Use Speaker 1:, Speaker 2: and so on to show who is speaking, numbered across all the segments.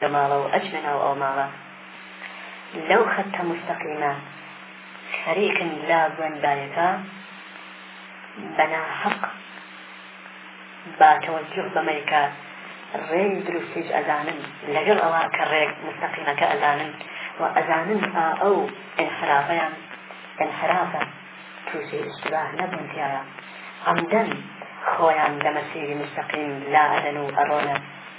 Speaker 1: دەماڵە و ئەچنە ناو ئەو ماڵە لەو خەتە مستەقیمە خەریکن لە گۆندایەکە بەناحەق با تەوەجوه بەمەی کە ڕێی دروستیش ئەزانن لەگەڵ ئەوە کە ڕێک مستەقیمەکە ئەزانن و ئەزانن ئەو انحرافیان انحرافە تووشی اشتباه نەبوون تیایا عەمدەن خۆیان لە مەسیری مستەقیم لا ئەدەن و ئەڕۆنە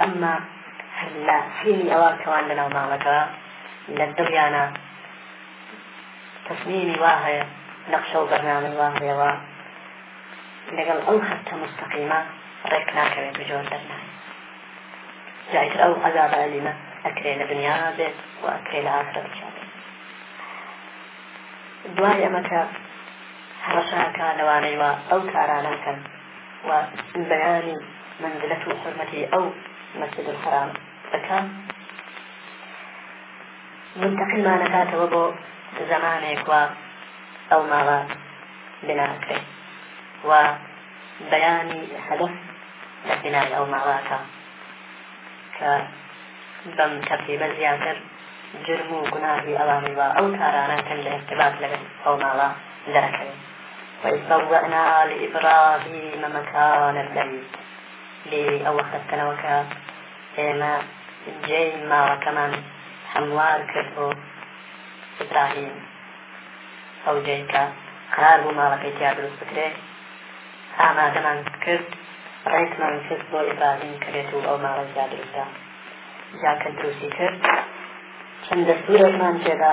Speaker 1: ئەمما هەر لە حینی ئەوە کەوان لە ناو ماڵەکەوە لە دڵیانە تەسمیمی وا هەیە نەخشە و بەرنامەی وا هەیەوە لەگەڵ ئەو خەتە مستەقیمە ڕێک ناکەوێت و جۆر دەرنایە جایتر ئەو عەزابە ئەلیمە ئەکرێ لە دنیا بێت و ئەکرێ لە ئاخرەت بێت دوای ئەمەکە هەڕەشاکە لەوانەی وە ئەو کارانەکەن و بەیانی مەنزلەت و حورمەتی ئەو مەسجد الحرام دەکەم منتقلمان ئەکاتەوە بۆ زەمانێک و ئەو ماڵە بنا ئەکرێ و بەیانی هەدەف لە بنای ئەو ماڵاکە کە بەم تەقیبە زیاتر جرم و گوناهی ئەوانەی وا ئەو کارانە کەن لە ارتباط لەگەڵ ئەو ماڵە دەرەکەوێت وإذ بوأنا لإبراهیم مکان البیت لێ ئەوە خەستەنەوە کە ئێمە جێی ماوەکەمان هەموار کرد بۆ ئیبراهیم ئەو جێی کە قرار بوو ماڵەکەی تیا دروست بکرێت ئامادەمان کرد ڕێکمان کرد بۆ ئیبراهیم کرێت و ئەو ماڵە تیا دروستە جاکە دروستی کرد چەند دەستورێکمان پێدا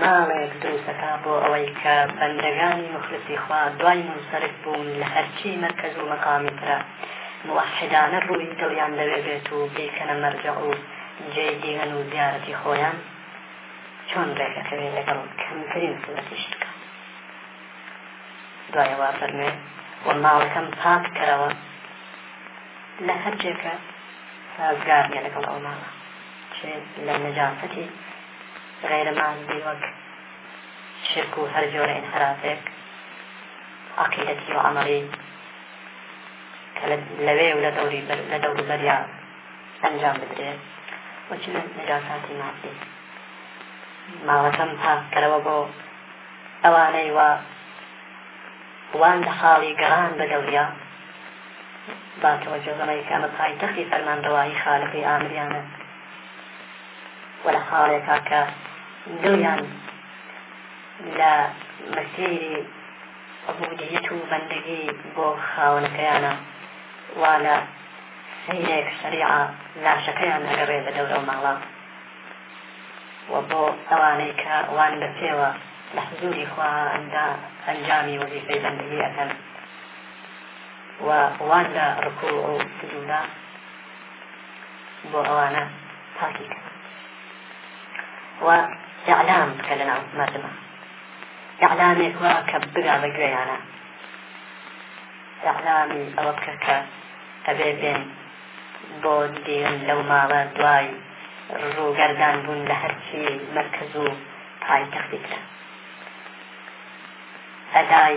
Speaker 1: ماڵێک دروست دەکا بۆ ئەوەی کە بەندەگانی مخلسی خوا دوای منسەرف بوون لە هەرچی مەرکەز و مەقامی ترە موحدانە ڕووی دڵیان لەوێ بێت و بیکەنە مەرجە و جێ دیوەن و زیارەتی خۆیان چۆن ڕێگەکەوێ لەگەڵ کەمترین سوەتیش بکە دوایەوە فەرمێ و ماڵەکەم پاک کەرەوە لە هەرجێکە سازگار نیە لەگەڵ ئەو ماڵە چێ لە نەجاسەتی غەیرە ماددی وەک شرک و هەر جۆرە ئینحرافێک عەقیدەتی و عەمەڵی کە لەوێ و لە دەوری لە دەور بەریا ئەنجام بدرێت وەچ نەجاساتی ماددی ماڵەکەم پاککەرەوە بۆ ئەوانەی وا وان لە حاڵی گەڕان بە دەوریا باتەوە جۆزەمەی کامە پایتەختی فەرماندەوایی خالقی ئامریانە و لە حاڵێکا کە دڵیان لە مەسیری عبودیەت و بەندەگی بۆ خاوەنەکەیانە وا لە سەیرێک سەریعە لاشەکەیان ئەگەڕێ بە دەورە و ماڵە و بۆ ئەوانەی کە وان بە پێوە لە حزوری خوا ئەندا ئەنجامی وەزیفەی بەندگی ئەکەن و وان لە ڕکوع و سجودا بۆ ئەوانە پاکی کە و ئیعلام بکە لەناو مردمە ئیعلامێک وا کە بگا بە گوێیانە ئیعلامی ئەوە بکە کە ئەبێ بێن بۆ دێن لەو ماوە دوای ڕووگەردان بوون لە هەرچی مرکز و پایتەختی کرا ئەدای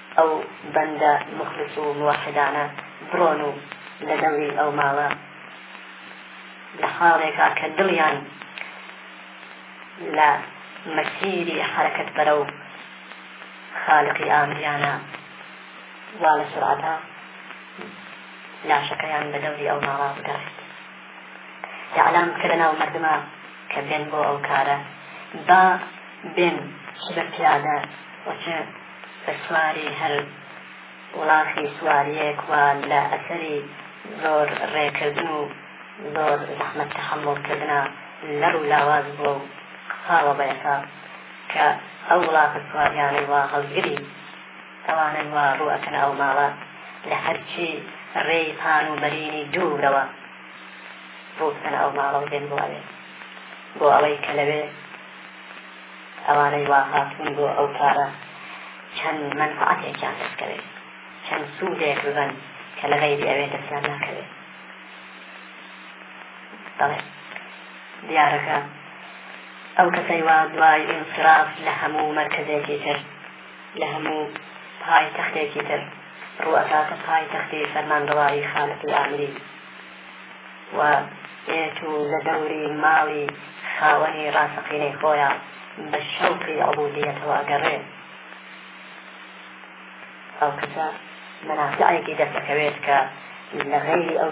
Speaker 1: ئەو بەندە موخلس و موەحدانە بڕۆن و لە دەوری ئەو ماوە لە حاڵێکا کە دڵیان لە مەسیری حرەکەت بەرە و خالقی ئامریانە وا لە سرعەتە لاشەکەیان بە دەوری ئەو ماوە بگەڕێت یعلام کە لە ناو مردمە کە بێن بۆ ئەو کارە با بێن چ بە پیادە وچ کە سواری هەر وڵاخی سواریەک وا لە ئەسەری زۆر ڕێکردن و زۆر زەحمەت تەحەموڵ کردنە لەڕ و لاواز بووە و قساوە بە یەکا کە ئەو وڵاخە سواریانەی وا هەڵگری ئەوانەی وا ڕوو ئەکەن ئەو ماڵە لە هەرچی ڕێی پان و بەرینی دوورەوە ڕوو بکەن ئەو ماڵە و دێن بۆ ئەوێ بۆ ئەوەی کە لەوێ ئەوانەی وا هاتوون بۆ ئەو کارە چەند مەنفعەتێکیان دەستکەوێت چەند سوودێک ببن کە لە غەیری ئەوێ دەستیان ناکەوێت دەڵێ دیارەکە ئەو کەسەی وا دوای ئینسراف لە هەموو مەرکزێکی تر لە هەموو پای تەختێکی تر ڕوەکاتە پای تەختی فەرمانڕەوایی خالق و ئامری و ئێت و لە دەوری ماڵی خاوەنی ڕاستەقینەی خۆیا بە شەوقی عبودیەتەوە ئەگەڕێ ئەو کەسە مەنافعێکی دەستەکەوێت کە لە غەیری ئەو